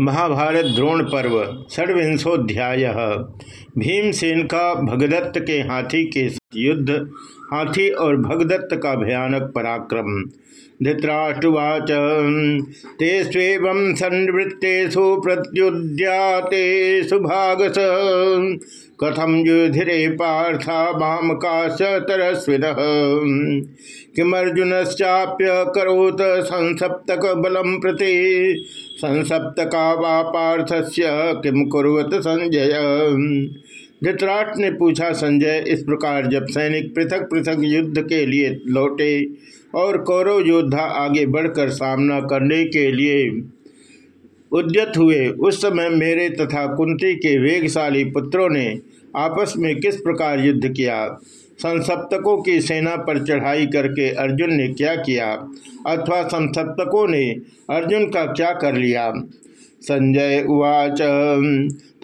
महाभारत द्रोण पर्व, षड्विंशोध्याय। भीमसेन का भगदत्त के हाथी के युद्ध, हाथी और भगदत्त का भयानक पराक्रम। धृतराष्ट्रवाच ते स्वेव संवृत्तेषु प्रत्युद्यातेषु भागस। कथम युधिरे पार्थ माम का तरस्विद किमर्जुनश्चाप्य करोत संसप्तक बलम प्रति? संसप्तका वा पार्थस्य किम कुरत संजय? धृतराट ने पूछा, संजय, इस प्रकार जब सैनिक पृथक पृथक युद्ध के लिए लौटे और कौरव योद्धा आगे बढ़कर सामना करने के लिए उद्यत हुए, उस समय मेरे तथा कुंती के वेगशाली पुत्रों ने आपस में किस प्रकार युद्ध किया? संसप्तकों की सेना पर चढ़ाई करके अर्जुन ने क्या किया? अथवा संसप्तकों ने अर्जुन का क्या कर लिया? संजय उवाच,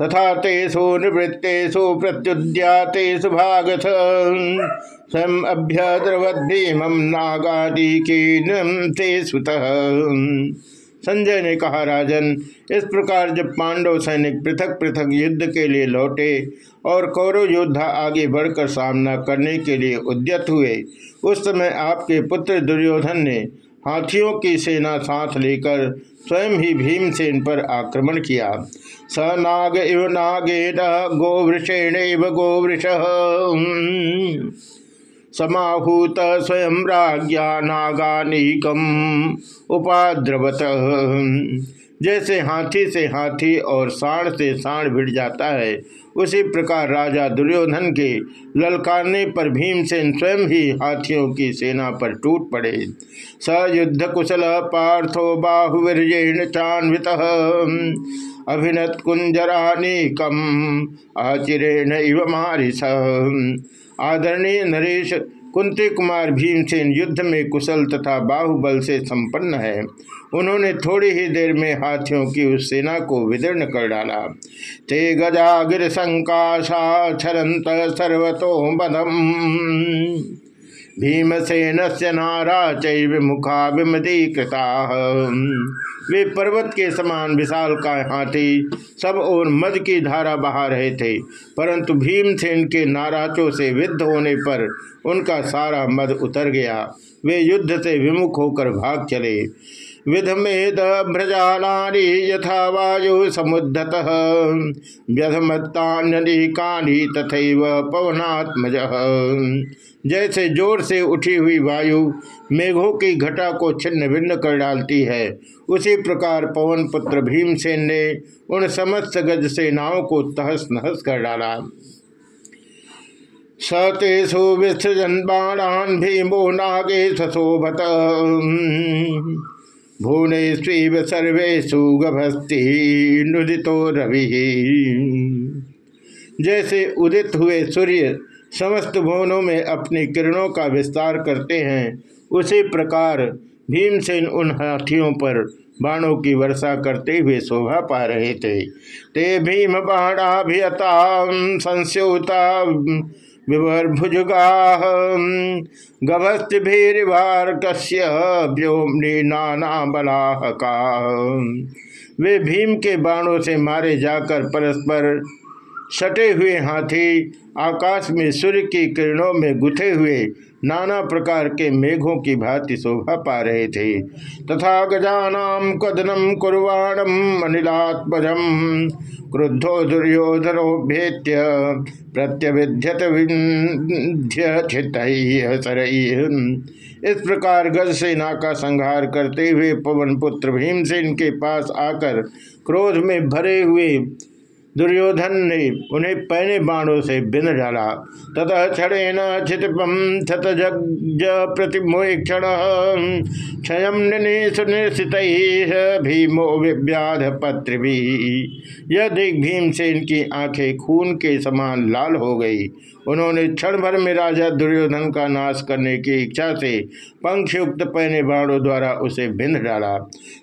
तथा तेषु निवृत्तेषु प्रत्युद्यातेषु भागथ। स्वयं अभ्यद्रवद्भीमं नागादिकीनं ते संजय ने कहा, राजन, इस प्रकार जब पांडव सैनिक पृथक पृथक युद्ध के लिए लौटे और कौरव योद्धा आगे बढ़कर सामना करने के लिए उद्यत हुए, उस समय आपके पुत्र दुर्योधन ने हाथियों की सेना साथ लेकर स्वयं ही भीमसेन पर आक्रमण किया। स नाग इव नागेन गोवृषेण इव गोवृष। समाहूत स्वयं राज्ञा उपाद्रवत। जैसे हाथी से हाथी और साढ़ से साढ़ भिड़ जाता है, उसी प्रकार राजा दुर्योधन के ललकारने पर भीमसेन स्वयं ही हाथियों की सेना पर टूट पड़े। स युद्ध कुशल पार्थो बाहुवीर्ण चान्वित। अभिनत कुंजरानीकम आचिरेण इव मारिस। आदरणीय नरेश, कुंती कुमार भीमसेन युद्ध में कुशल तथा बाहुबल से संपन्न है। उन्होंने थोड़ी ही देर में हाथियों की उस सेना को विदीर्ण कर डाला। ते गजागिर संकाशा छरंत सर्वतो बदम भीमसेन से नारा चमुखा विमदी कृता वे पर्वत के समान विशाल का हाथी सब और मद की धारा बहा रहे थे, परंतु भीमसेन के नाराचों से विद्ध होने पर उनका सारा मद उतर गया। वे युद्ध से विमुख होकर भाग चले। विधमेद भ्रजालानी यथा वायु समुद्धत। व्यधमत्तान्यकानी तथा पवनात्मज। जैसे ज़ोर से उठी हुई वायु मेघों की घटा को छिन्न भिन्न कर डालती है, उसी प्रकार पवन पुत्र भीमसेन ने उन समस्त गज सेनाओं को तहस नहस कर डाला। सतेषु विसृजन बाणान भीमो नागे सशोभत भुवने स्वीव सर्वेशु गभस्ति रवि। जैसे उदित हुए सूर्य समस्त भुवनों में अपनी किरणों का विस्तार करते हैं, उसी प्रकार भीमसेन उन हाथियों पर बाणों की वर्षा करते हुए शोभा पा रहे थे। ते भीम बाणाभियता संस्योता विभुजुगा गभस्तिभिर्वार्कस्य व्योमनी नाना बलाहका वे भीम के बाणों से मारे जाकर परस्पर सटे हुए हाथी आकाश में सूर्य की किरणों में गुथे हुए नाना प्रकार के मेघों की भांति शोभा पा रहे थे। तथा गजानाम कदनम कुर्वाणम अनिलात्मजम क्रुद्धो दुर्योधनो भेत्य प्रत्यभिध्यत इस प्रकार गज सेना का संहार करते हुए पवन पुत्र भीमसेन के पास आकर क्रोध में भरे हुए दुर्योधन ने उन्हें पहने बाणों से बिन डाला। तथा क्षण छितपम छत जग प्रतिमोक्षण। क्षय सुनिश्चित भीमो विव्याध पत्र भी यह देख भीम से इनकी आँखें खून के समान लाल हो गई। उन्होंने क्षण भर में राजा दुर्योधन का नाश करने की इच्छा से पंखयुक्त पहने बाणों द्वारा उसे भिन्न डाला।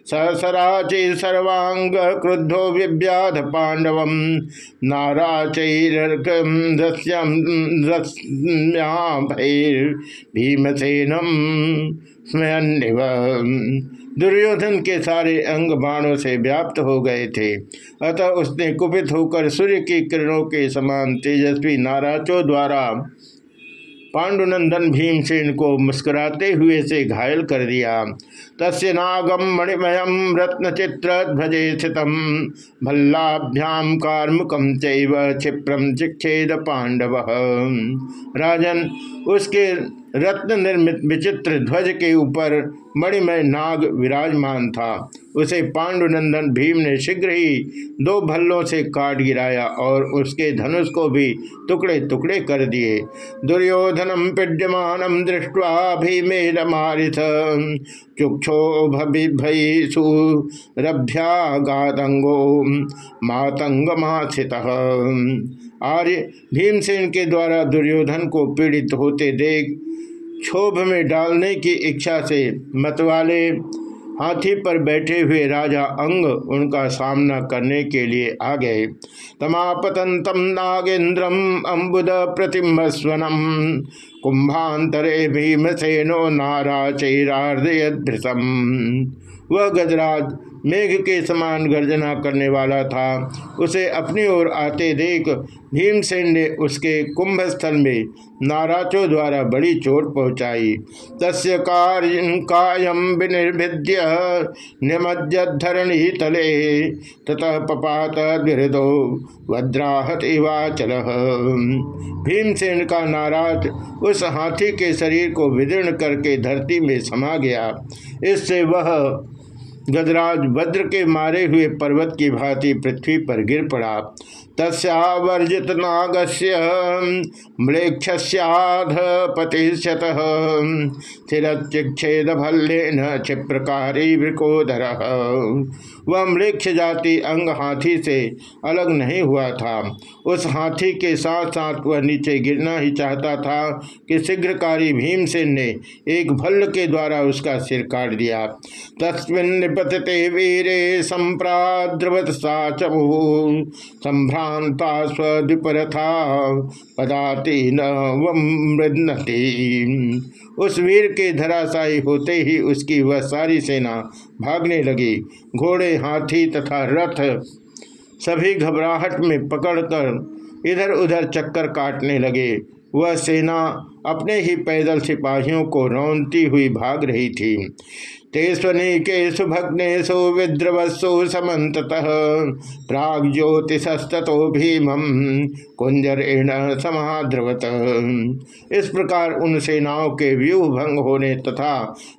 सहसराचे सर्वांग क्रुद्धो विव्याध पांडव भीमसेनम स्मयनिव दुर्योधन के सारे अंग बाणों से व्याप्त हो गए थे। अतः उसने कुपित होकर सूर्य की किरणों के समान तेजस्वी नाराचों द्वारा पांडुनंदन भीमसेन को मुस्कुराते हुए से घायल कर दिया। तस्य नागम मणिमयम रत्नचित्र ध्वजे स्थित भल्लाभ्याम कार्मुकम चैव क्षिप्रम चिक्षेद पांडव राजन, उसके रत्न निर्मित विचित्र ध्वज के ऊपर मणिमय नाग विराजमान था। उसे पांडुनंदन भीम ने शीघ्र ही दो भल्लों से काट गिराया और उसके धनुष को भी टुकड़े टुकड़े कर दिए। दुर्योधनम पीड्यमान दृष्टवा भीमेर मारिथ। चुक्षोभयसु रभ्यागातंगो मातंगमाथित आर्य भीमसेन के द्वारा दुर्योधन को पीड़ित होते देख, क्षोभ में डालने की इच्छा से मतवाले हाथी पर बैठे हुए राजा अंग उनका सामना करने के लिए आ गए। तमापतंतम नागेन्द्रम अम्बुद प्रतिम स्वनम कुंभांतरे भीमसेनो चैरार्दयभृतम वह गजराज मेघ के समान गर्जना करने वाला था। उसे अपनी ओर आते देख भीमसेन ने उसके कुंभ स्थल में नाराचों द्वारा बड़ी चोट पहुंचाई। तस्य कायम विनिर्भिद्य निमज्जधरणी तले, ततः पपात वज्राहत इवाचल भीमसेन का नाराज़ उस हाथी के शरीर को विदीर्ण करके धरती में समा गया। इससे वह गजराज वज्र के मारे हुए पर्वत की भांति पृथ्वी पर गिर पड़ा। तस्वर्जित नागस्य म्लेक्षस्याध पतिशत स्थिरचिक्षेद भल्लेन क्षिप्रकारी वृकोदर। वह मृक्ष जाति अंग हाथी से अलग नहीं हुआ था। उस हाथी के साथ साथ वह नीचे गिरना ही चाहता था कि शीघ्रकारी भीमसेन ने एक भल्ल के द्वारा उसका सिर काट दिया। तस्मिन निपतते वीरे संप्राद्रवत साचमु संभ्रांता स्वद्विपरथा पदाति नृदनती उस वीर के धराशायी होते ही उसकी वह सारी सेना भागने लगी। घोड़े, हाथी तथा रथ सभी घबराहट में पकड़कर इधर उधर चक्कर काटने लगे। वह सेना अपने ही पैदल सिपाहियों को रौनती हुई भाग रही थी। ते स्वनीकेशु भग्नेशु विद्रवस्सु प्राग ज्योतिषस्तो भीमम कुंजरेण समाद्रवत। इस प्रकार उन सेनाओं के व्यूह भंग होने तथा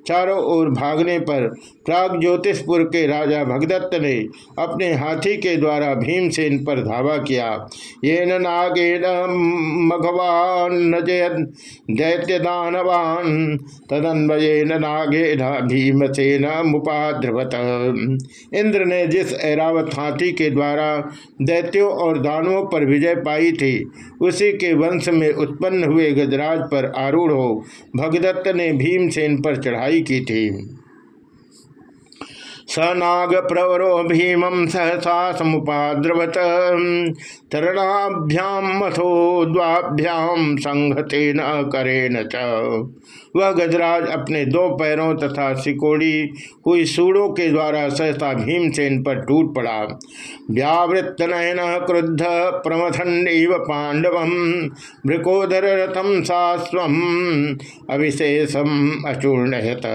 चारों ओर भागने पर प्राग ज्योतिषपुर के राजा भगदत्त ने अपने हाथी के द्वारा भीमसेन पर धावा किया। ये नागेन मघवान दैत्य दानवान तदन्वयेन नागेन भीम भीमसेन मुपाद्रवत इंद्र ने जिस ऐरावत हाथी के द्वारा दैत्यों और दानवों पर विजय पाई थी, उसी के वंश में उत्पन्न हुए गजराज पर आरूढ़ हो, भगदत्त ने भीमसेन पर चढ़ाई की थी। स नाग प्रवरो भीमं सहसा समुपाद्रवत। तरणाभ्याम मथो द्वाभ्याम संघते न करे न वह गजराज अपने दो पैरों तथा सिकोड़ी हुई सूड़ों के द्वारा सहसा भीमसेन पर टूट पड़ा। व्यावृत्त नयन क्रुद्ध प्रमथन पांडव भृकोधर रथम सास्व अविशेषम अचूर्णयत।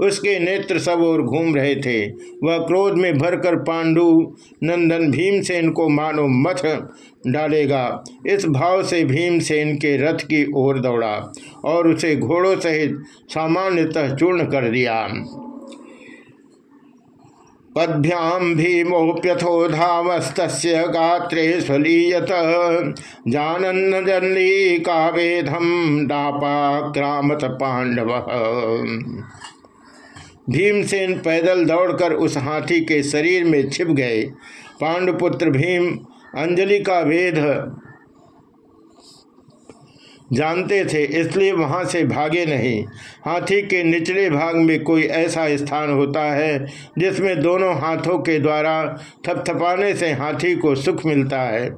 उसके नेत्र सब और घूम रहे थे। वह क्रोध में भरकर पांडु नंदन भीमसेन को मानो मथ डालेगा। इस भाव से भीमसेन के रथ की ओर दौड़ा। और उसे घोड़ों सहित सामान्यतः चूर्ण कर दिया। पद्भ्याम भीमोप्यथो धावस्त गात्रे स्वलीयत। जानन्न जन्ली कावेधम डापाक्रामत पांडव। भीमसेन पैदल दौड़कर उस हाथी के शरीर में छिप गए। पांडुपुत्र भीम, अंजलि का वेद जानते थे, इसलिए वहाँ से भागे नहीं। हाथी के निचले भाग में कोई ऐसा स्थान होता है, जिसमें दोनों हाथों के द्वारा थपथपाने से हाथी को सुख मिलता है।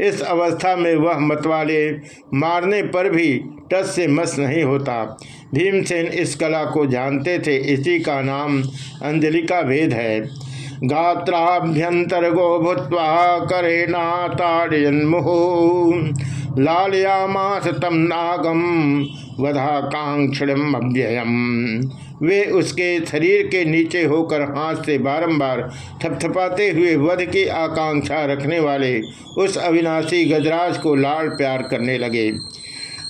इस अवस्था में वह मतवाले मारने पर भी टस से मस नहीं होता। भीमसेन इस कला को जानते थे, इसी का नाम अंजलिका भेद है। गात्राभ्यंतर गो करेना ताड़यन्मुहु लालयामास तम नागम वधा वधाकांक्षिणम अव्ययम। वे उसके शरीर के नीचे होकर हाथ से बारंबार थपथपाते हुए वध की आकांक्षा रखने वाले उस अविनाशी गजराज को लाल प्यार करने लगे।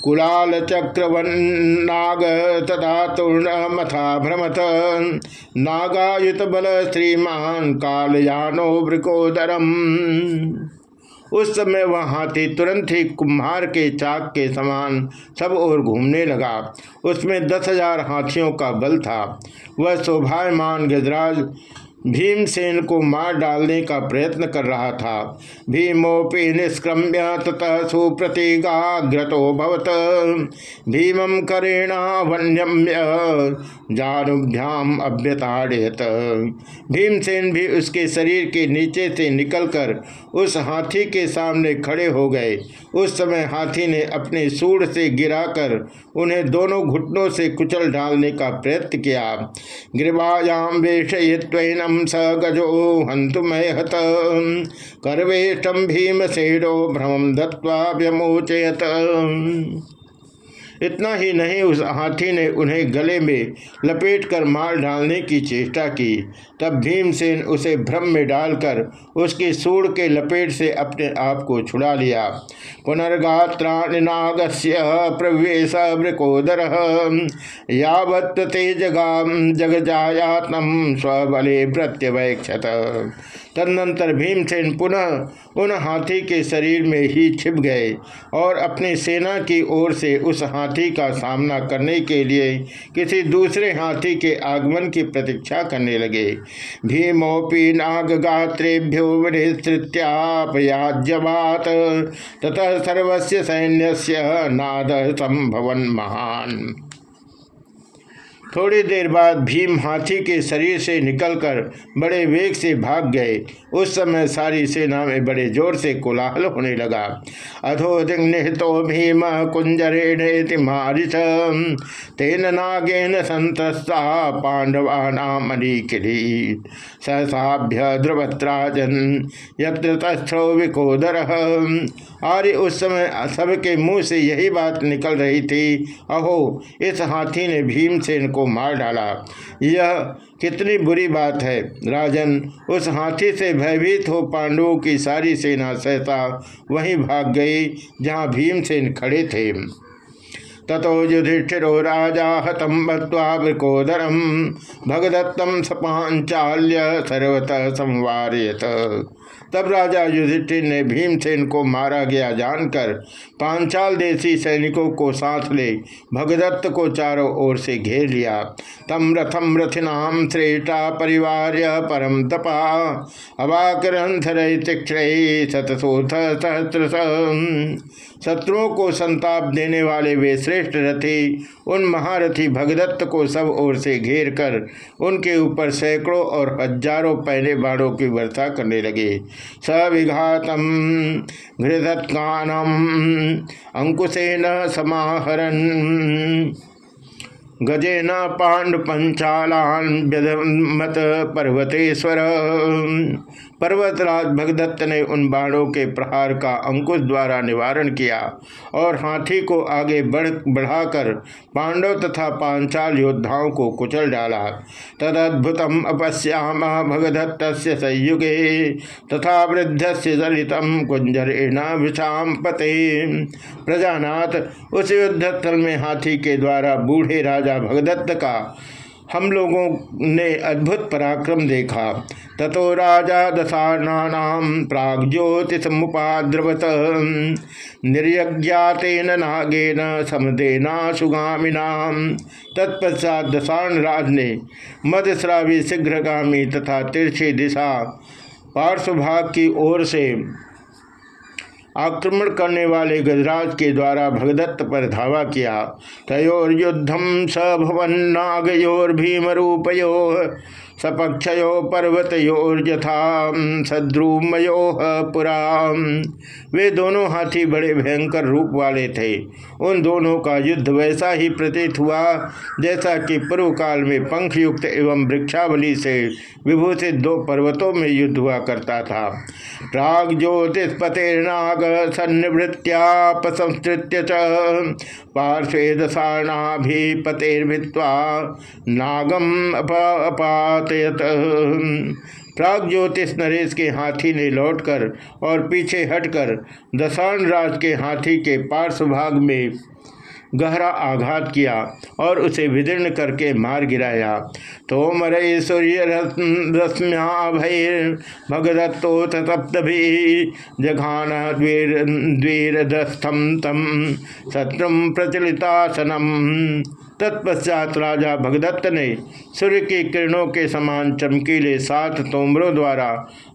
कुलाल चक्रवन्नाग तथा तूर्ण मथा भ्रमत। नागायुत बल श्रीमान कालयानो वृकोदरम। उस समय वह हाथी तुरंत ही कुम्हार के चाक के समान सब ओर घूमने लगा। उसमें दस हज़ार हाथियों का बल था। वह शोभामान गजराज भीमसेन को मार डालने का प्रयत्न कर रहा था। भीमोपि निष्क्रम्य ततः सुप्रतिगाग्रतो भवत। भीमं करेणा वन्यम्य जानुभ्याम अभ्यताड़यत भीमसेन भी उसके शरीर के नीचे से निकलकर उस हाथी के सामने खड़े हो गए। उस समय हाथी ने अपने सूढ़ से गिराकर उन्हें दोनों घुटनों से कुचल डालने का प्रयत्न किया। ग्रीवायाम वेशयत्वनम स गजो हंतुमय हत करवेशम भीमसेनो भ्रम दत्वा व्यमोचयत। इतना ही नहीं उस हाथी ने उन्हें गले में लपेटकर मार डालने की चेष्टा की। तब भीमसेन उसे भ्रम में डालकर उसकी सूढ़ के लपेट से अपने आप को छुड़ा लिया। पुनर्गात्राण नागस्य प्रवेश वृकोदर यावत् तेजगा जगजायातम स्वबले प्रत्यवैक्षत। तदनंतर भीमसेन पुनः उन हाथी के शरीर में ही छिप गए और अपनी सेना की ओर से उस हाथी का सामना करने के लिए किसी दूसरे हाथी के आगमन की प्रतीक्षा करने लगे। भीमोपी नाग गात्रेभ्यो विस्तृत्यापयाज्यवात ततः सर्वस्य सैन्यस्य नाद संभवन महान। थोड़ी देर बाद भीम हाथी के शरीर से निकलकर बड़े वेग से भाग गए। उस समय सारी सेना में बड़े ज़ोर से कोलाहल होने लगा। अधो निहितो भीम मारिच तेन नागेन संतस्ता पांडवा नाम अलीखिली सहसाभ्य ध्रुवत्राजन यत्र तस्थो विकोदर। आर्य उस समय, सबके मुँह से यही बात निकल रही थी, अहो, इस हाथी ने भीमसेन को मार डाला। यह कितनी बुरी बात है, राजन। उस हाथी से भयभीत हो पांडवों की सारी सेना सहता वहीं भाग गई, जहाँ भीमसेन खड़े थे। ततो युधिष्ठिरो, राजा हतम भत्वा वृकोदरम भगदत्तम सपांचाल्य सर्वतः संवारयत। तब राजा युधिष्ठिर ने भीमसेन को मारा गया जानकर पांचाल देशी सैनिकों को साथ ले भगदत्त को चारों ओर से घेर लिया। तम रथम रथिनाम श्रेष्ठा परिवार परम तपा अवाकरंथर शत्रुओं को संताप देने वाले वे श्रेष्ठ रथी उन महारथी भगदत्त को सब ओर से घेर कर उनके ऊपर सैकड़ों और हज़ारों पहले बाणों की वर्षा करने लगे। सविघातम घृतत्कानम अंकुशेन समाहरन गजेन पांड पंचालान मत पर्वतेश्वर। पर्वतराज भगदत्त ने उन बाणों के प्रहार का अंकुश द्वारा निवारण किया और हाथी को आगे बढ़, बढ़ाकर पांडव तथा पांचाल योद्धाओं को कुचल डाला। तदद्भुतम अपश्याम भगदत्त संयुगे तथा वृद्ध से दलितम कुंजरेण विषाम पते। प्रजानाथ, उस युद्धस्थल में हाथी के द्वारा बूढ़े राजा भगदत्त का हम लोगों ने अद्भुत पराक्रम देखा। ततो राजा दशानाम प्राग्ज्योतिष मुद्रवत निर्यज्ञातेन नागेन समदेना सुगामिना तत्पश्चात दशान राज ने मध्यश्रावी शीघ्रगामी तथा तिरछी दिशा पार्श्वभाग की ओर से आक्रमण करने वाले गजराज के द्वारा भगदत्त पर धावा किया। तयोर युद्धम सभवन नागयोर भीम रूपयो सपक्षयो पर्वतयोर्यथा सद्रुमयो पुरा। वे दोनों हाथी बड़े भयंकर रूप वाले थे। उन दोनों का युद्ध वैसा ही प्रतीत हुआ जैसा कि पूर्व काल में पंख युक्त एवं वृक्षावली से विभूषित दो पर्वतों में युद्ध हुआ करता था। प्राग ज्योतिषपतेर्नाग सन्निवृत्त्यापसंस्कृत्य च, पार्श्वे दशाणाभिपतेर्भित्वा नागम अपातयत प्राग ज्योतिष नरेश के हाथी ने लौटकर और पीछे हटकर दशान राज के हाथी के पार्श्व भाग में गहरा आघात किया और उसे विदीर्ण करके मार गिराया। तो मरे सूर्य रश्म्या भैर भगदत्तोत तप्त भी जघान द्वीरदस्थम तम शत्रुम प्रचलितासनम। तत्पश्चात राजा भगदत्त ने सूर्य की किरणों के समान चमकीले सात तोमरों द्वारा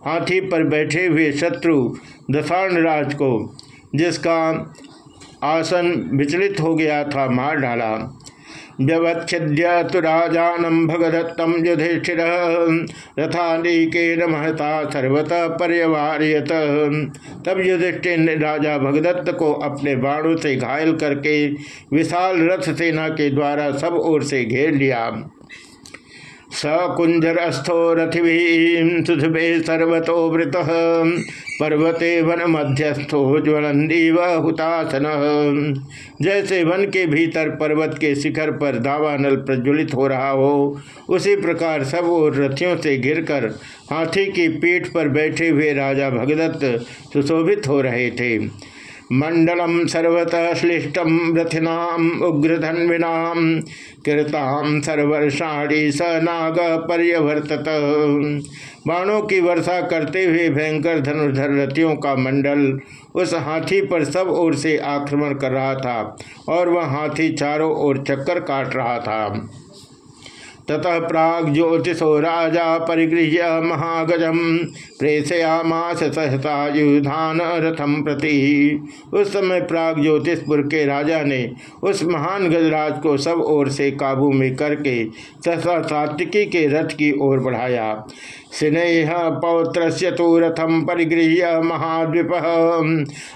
हाथी पर बैठे हुए शत्रु दशाण राज को, जिसका आसन विचलित हो गया था, मार डाला। व्यवच्छिद्य तो राजानम भगदत्तम युधिष्ठिर। रथानीकेन महता सर्वतः पर्यवहार्यत तब युधिष्ठिर ने राजा भगदत्त को अपने बाणों से घायल करके विशाल रथ सेना के द्वारा सब ओर से घेर लिया। सकुंजरस्थो रथिभी सुधुभे वृत। पर्वते वन मध्यस्थो ज्वलंदीव हुतासन। जैसे वन के भीतर पर्वत के शिखर पर दावानल प्रज्वलित हो रहा हो, उसी प्रकार सब और रथियों से घिरकर हाथी की पीठ पर बैठे हुए राजा भगदत्त सुशोभित हो रहे थे। मंडलम सर्वतः श्लिष्टम रथिनाम उग्रधन्विनाम कृताम सर्वर्षाणी स नाग पर्यवर्तत बाणों की वर्षा करते हुए भयंकर धनुर्धर रथियों का मंडल उस हाथी पर सब ओर से आक्रमण कर रहा था और वह हाथी चारों ओर चक्कर काट रहा था। ततः प्राग ज्योतिषो राजा परिगृह्य महागजम प्रेषयामास सहसा युधान रथम प्रति। उस समय प्राग ज्योतिषपुर के राजा ने उस महान गजराज को सब ओर से काबू में करके सहसा सात्विकी के रथ की ओर बढ़ाया। स्नेह पौत्र तो रथम परिगृह्य महाद्वीप।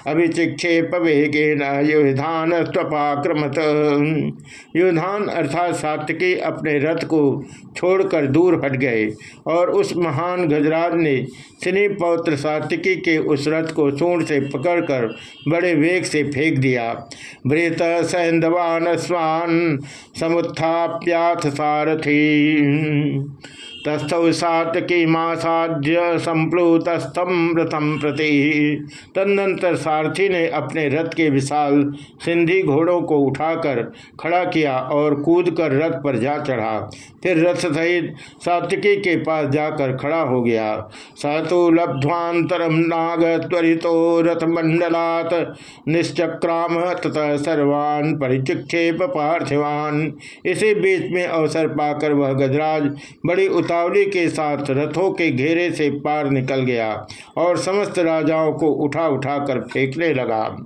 अभिचिक्षेप वेगेन युधान स्वपाक्रमत युधान अर्थात सात्विकी अपने रथ को छोड़कर दूर हट गए और उस महान गजराज ने स्नेह पौत्र सात्विकी के उस रथ को सूढ़ से पकड़कर बड़े वेग से फेंक दिया। भृत सैंदवान स्वान समुत्थाप्याथ सारथी। तस्थौ सातकी संप्लुतस्थम रथम प्रति। तदनंतर सारथी ने अपने रथ के विशाल सिंधी घोड़ों को उठाकर खड़ा किया और कूदकर रथ पर जा चढ़ा। फिर रथ सहित सात्विकी के पास जाकर खड़ा हो गया। सतु लब्ध्वांतरम नाग त्वरितो रथ मंडलात निश्चक्राम तथा सर्वान परिचिक्षेप पार्थिवान। इसी बीच में अवसर पाकर वह गजराज बड़ी उतावली के साथ रथों के घेरे से पार निकल गया और समस्त राजाओं को उठा उठा कर फेंकने लगा।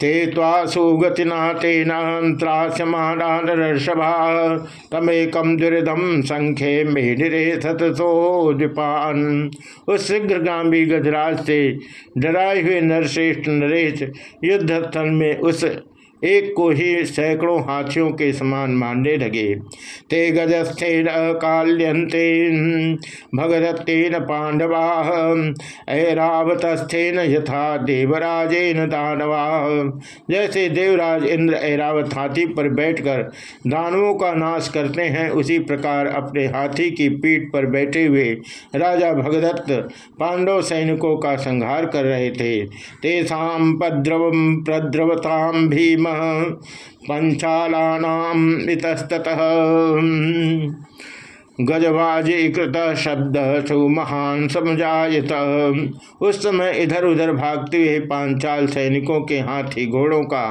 ते सुगतिना तेनात्रास्यमानानर्षभा तमेकम दुर्दम संख्ये मेढिरे सतसोपान उस शीघ्रगामी गजराज से डराए हुए नरश्रेष्ठ नरेश युद्ध स्थल में उस एक को ही सैकड़ों हाथियों के समान मानने लगे। ते गजस्थेन अकाल्यंते भगदत्तेन पांडवा ऐरावतस्थेन यथा देवराजेन दानवा। जैसे देवराज इंद्र ऐरावत हाथी पर बैठकर दानवों का नाश करते हैं, उसी प्रकार अपने हाथी की पीठ पर बैठे हुए राजा भगदत्त पांडव सैनिकों का संहार कर रहे थे। तेषा पद्रव प्रद्रवताम भीम पंचालानाम इतस्तः गजवाजी कृत शब्द सु महान समझायत। उस समय इधर उधर भागते हुए पांचाल सैनिकों के हाथी घोड़ों का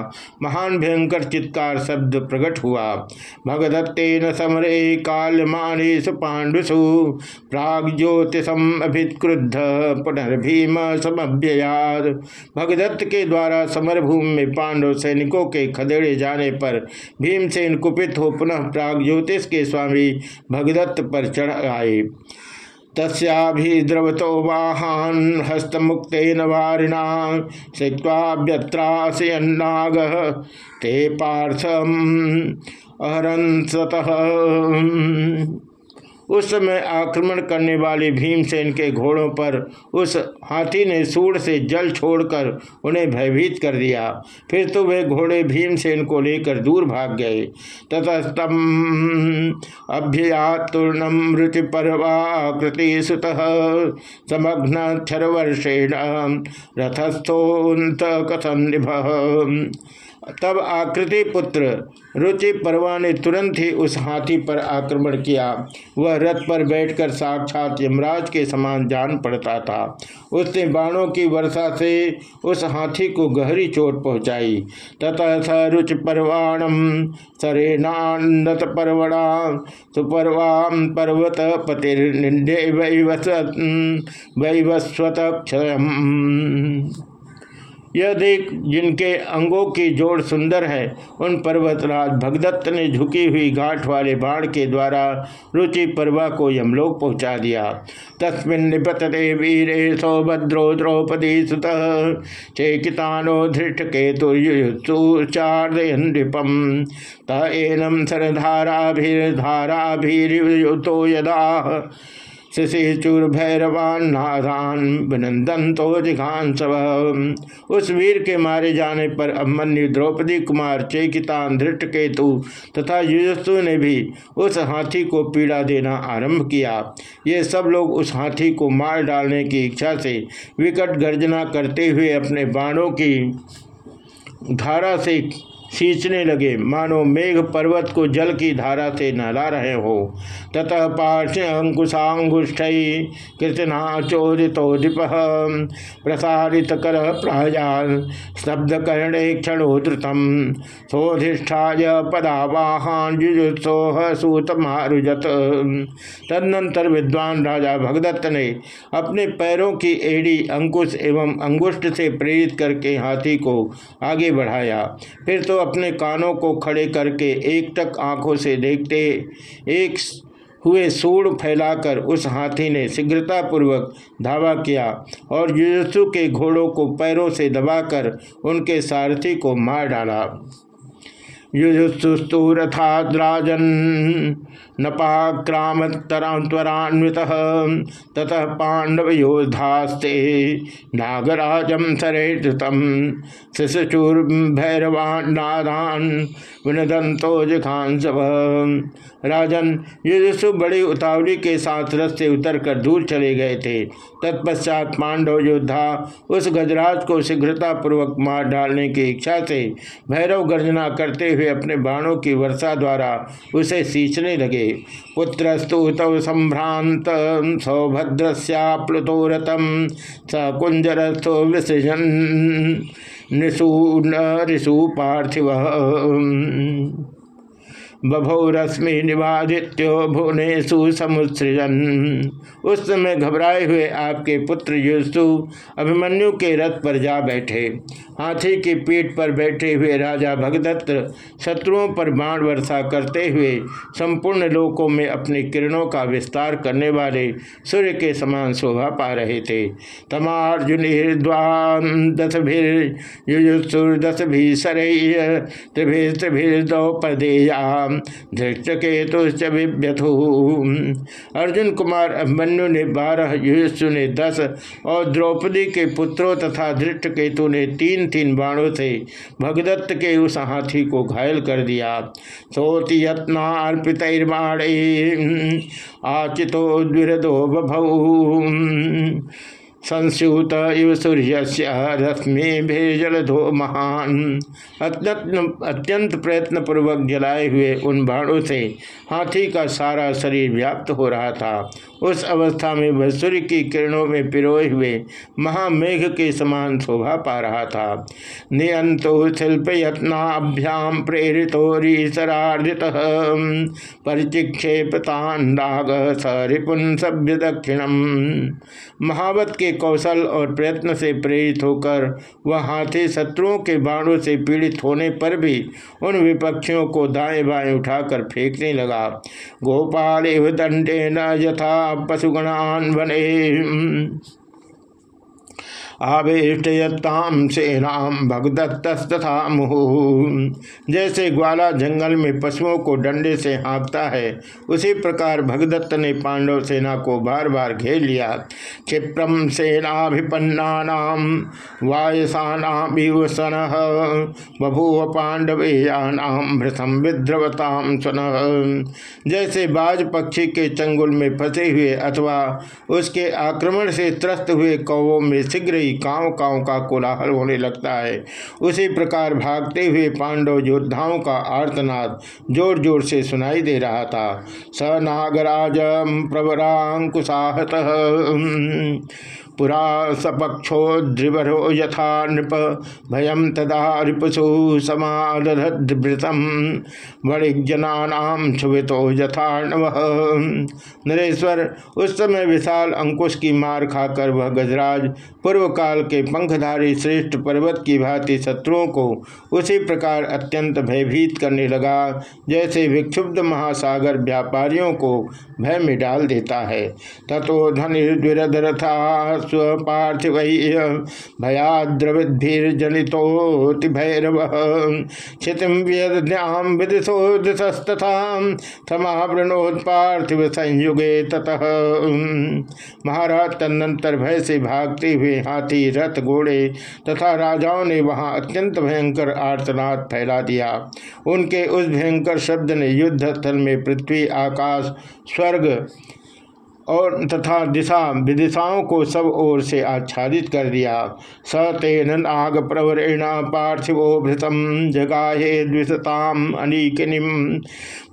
महान भयंकर चित्कार शब्द प्रकट हुआ। भगदत्ते न समरे काल्यमानेश पांडुसु प्राग ज्योतिषम अभिक्रुद्ध, पुनर्भीम समभ्ययाद। भगदत्त के द्वारा समरभूमि में पांडव सैनिकों के खदेड़े जाने पर भीमसेन कुपित हो पुनः प्राग ज्योतिष के स्वामी भगदत्त पर चढ़ आए। तस्याभिद्रवतो हस्त हस्तमुक्तेन वारिणा सिक्वाभ्यत्राशयन्नाग ते पार्थम अहरंसतः उस समय आक्रमण करने वाले भीमसेन के घोड़ों पर उस हाथी ने सूर से जल छोड़कर उन्हें भयभीत कर दिया। फिर तो वे घोड़े भीमसेन को लेकर दूर भाग गए। ततस्तम अभ्ययातूर्णम रुचि परवाकृति सुत समग्न क्षरवर्षेण रथस्थोन्त कथन निभ। तब आकृति पुत्र रुचि परवा ने तुरंत ही उस हाथी पर आक्रमण किया। वह रथ पर बैठकर साक्षात यमराज के समान जान पड़ता था। उसने बाणों की वर्षा से उस हाथी को गहरी चोट पहुंचाई। तथा स रुचि परवाणम सरेनात परवड़ा सुपर्वाम पर्वत पतिर्निंदे वैवस्वत क्षय यह देख जिनके अंगों की जोड़ सुंदर है, उन पर्वतराज भगदत्त ने झुकी हुई घाट वाले बाण के द्वारा रुचि पर्वा को यमलोक पहुँचा दिया। तस्मिन निपतते वीरे सौभद्रो द्रौपदी सुत चेकितानो धृष्ट केतुचार्दयन नृपम तनम सरधाराभिर्धाराभिर्युतो यदा शिशिचुर नारान विनंदन तो जिघान सब उस वीर के मारे जाने पर अभिमन्यु द्रौपदी कुमार चेकितान धृष्ट केतु तथा युजस्सु ने भी उस हाथी को पीड़ा देना आरंभ किया। ये सब लोग उस हाथी को मार डालने की इच्छा से विकट गर्जना करते हुए अपने बाणों की धारा से सींचने लगे। मानो मेघ पर्वत को जल की धारा से नहला रहे हो। ततः पार्श्व अंकुशांगुष्ठ कृतना चोदितोदिप प्रसारित कर प्राजान शब्द करणे क्षणोद्रुतम सोधिष्ठाय पदावाहान जुजुत्सोह सूत मारुजत। तदनंतर विद्वान राजा भगदत्त ने अपने पैरों की एड़ी अंकुश एवं अंगुष्ठ से प्रेरित करके हाथी को आगे बढ़ाया। फिर तो अपने कानों को खड़े करके एक टक आँखों से देखते, एक हुए सूढ़ फैलाकर उस हाथी ने शीघ्रतापूर्वक धावा किया और युजस्सु के घोड़ों को पैरों से दबाकर उनके सारथी को मार डाला। युजुस्तु रथाद्राजन नपाक्रामतरान्वित ततः पांडव योधास्ते नागराजम सरेतम शिशुचूर्भैरवान नादान विनदंतो जिखान सब राजन युजसु बड़ी उतावली के साथ रथ से उतर कर दूर चले गए थे। तत्पश्चात पांडव योद्धा उस गजराज को शीघ्रतापूर्वक मार डालने की इच्छा से भैरव गर्जना करते हुए अपने बाणों की वर्षा द्वारा उसे सींचने लगे। पुत्रस्तु तव संभ्रांत सौभद्र स कुंजरस्थो विसृजन। न ऋषु पार्थिव। बभौ रश्मि निवादित्यो भुवनेशु समुत्सृजन। उस समय घबराए हुए आपके पुत्र युसु अभिमन्यु के रथ पर जा बैठे। हाथी की पीठ पर बैठे हुए राजा भगदत्त शत्रुओं पर बाण वर्षा करते हुए संपूर्ण लोकों में अपनी किरणों का विस्तार करने वाले सूर्य के समान शोभा पा रहे थे। तमार्जुन भीर दस भी सरय त्रिभिर त्रिभिर द्रौपदेया धृष्ट केतुश्च विव्यथु अर्जुन कुमार अभिमन्यु ने बारह युष्यु ने दस और द्रौपदी के पुत्रों तथा धृष्ट केतु ने तीन तीन बाणों से भगदत्त के उस हाथी को घायल कर दिया। सोति यत्नार्पित आचितो द्विरदो बभऊ संस्यूत इव सूर्य रश्मि भेजलधो महान। अत्यंत प्रयत्न पूर्वक जलाए हुए उन बाणों से हाथी का सारा शरीर व्याप्त हो रहा था। उस अवस्था में वह सूर्य की किरणों में पिरोए हुए महामेघ के समान शोभा पा रहा था। नियंतो शिल्प यत्नाभ्याम प्रेरितो रीसरार्जित। परिचिक्षेपतान्दाग सरिपुन सभ्य दक्षिणम। महावत के कौशल और प्रयत्न से प्रेरित होकर वह हाथी शत्रुओं के बाणों से पीड़ित होने पर भी उन विपक्षियों को दाएँ बाएँ उठाकर फेंकने लगा। गोपाल दंडे न यथा पशुगणान बने आवेष्टयताम सेनाम भगदत्तस्तथा मुहु। जैसे ग्वाला जंगल में पशुओं को डंडे से हाँकता है, उसी प्रकार भगदत्त ने पांडव सेना को बार बार घेर लिया। क्षिप्रम सेनाभिपन्ना वायसानाभिवसन, बभूव पांडवेयानाम भृतम विद्रवताम सन। जैसे बाज पक्षी के चंगुल में फंसे हुए अथवा उसके आक्रमण से त्रस्त हुए कौवों में शीघ्र ही काव काव का कोलाहल होने लगता है। उसी प्रकार भागते हुए पांडव योद्धाओं का आर्तनाद ज़ोर ज़ोर से सुनाई दे रहा था। स नागराज प्रवरांकुशाहत। पुरा सपक्षो द्रिवरो यथा नृप। भयम तदा रिपुसु समाधृतम वणिज्जनाम क्षुभितो यथा नव नरेश्वर, उस समय विशाल अंकुश की मार खाकर वह गजराज पूर्व काल के पंखधारी श्रेष्ठ पर्वत की भांति शत्रुओं को उसी प्रकार अत्यंत भयभीत करने लगा, जैसे विक्षुब्ध महासागर व्यापारियों को भय में डाल देता है। तथो धनिर्विरधरथा स्वपार्थिव भयाद्रविद्भिर्जनितोति भैरव क्षितिम व्यद्याम विदिशो दिशस्तथा समावृणोत्पार्थिव संयुगे ततः। महाराज तदनंतर भय से भागते हुए हाथी, रथ, घोड़े तथा राजाओं ने वहाँ अत्यंत भयंकर आर्तनाद फैला दिया। उनके उस भयंकर शब्द ने युद्ध स्थल में पृथ्वी, आकाश, स्वर्ग और तथा दिशा, विदिशाओं को सब ओर से आच्छादित कर दिया। स तेन नाग प्रवरेण पार्थिवो भृतम जगाहे द्विशताम अनीकिनीम।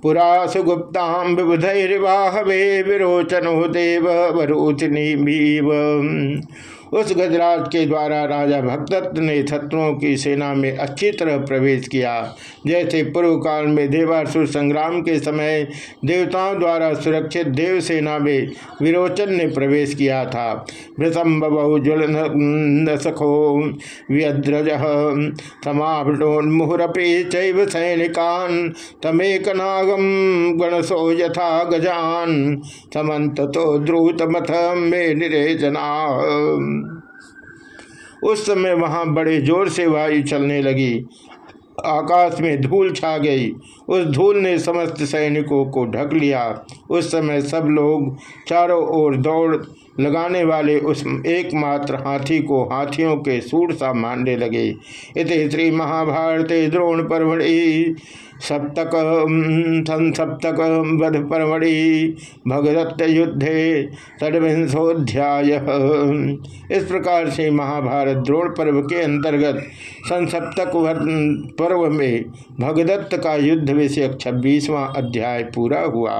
पुरा सुगुप्ताम विबुधैर्वाहवे विरोचनो देव वरुचिनी उस गजराज के द्वारा राजा भक्तत्व ने शत्रुओं की सेना में अच्छी तरह प्रवेश किया। जैसे पूर्व काल में देवासुर संग्राम के समय देवताओं द्वारा सुरक्षित देव सेना में विरोचन ने प्रवेश किया था। भृतम बहुज्वल सखो व्यद्रज समावृतोन्मुहुरपे चैव सैनिकान तमेक नागम गणसो यथा गजान समन्त तो द्रुतमथ मे निरेजना। उस समय वहाँ बड़े ज़ोर से वायु चलने लगी। आकाश में धूल छा गई। उस धूल ने समस्त सैनिकों को ढक लिया। उस समय सब लोग चारों ओर दौड़ लगाने वाले उस एकमात्र हाथी को हाथियों के सूर सा मानने लगे। इत श्री महाभारत द्रोण परवड़ी सप्तक संसप्तक वध परवड़ी भगदत्त युद्धे षडविंशोध्याय इस प्रकार से महाभारत द्रोण पर्व के अंतर्गत संसप्तक पर्व में भगदत्त का युद्ध विषयक छब्बीसवां अध्याय पूरा हुआ।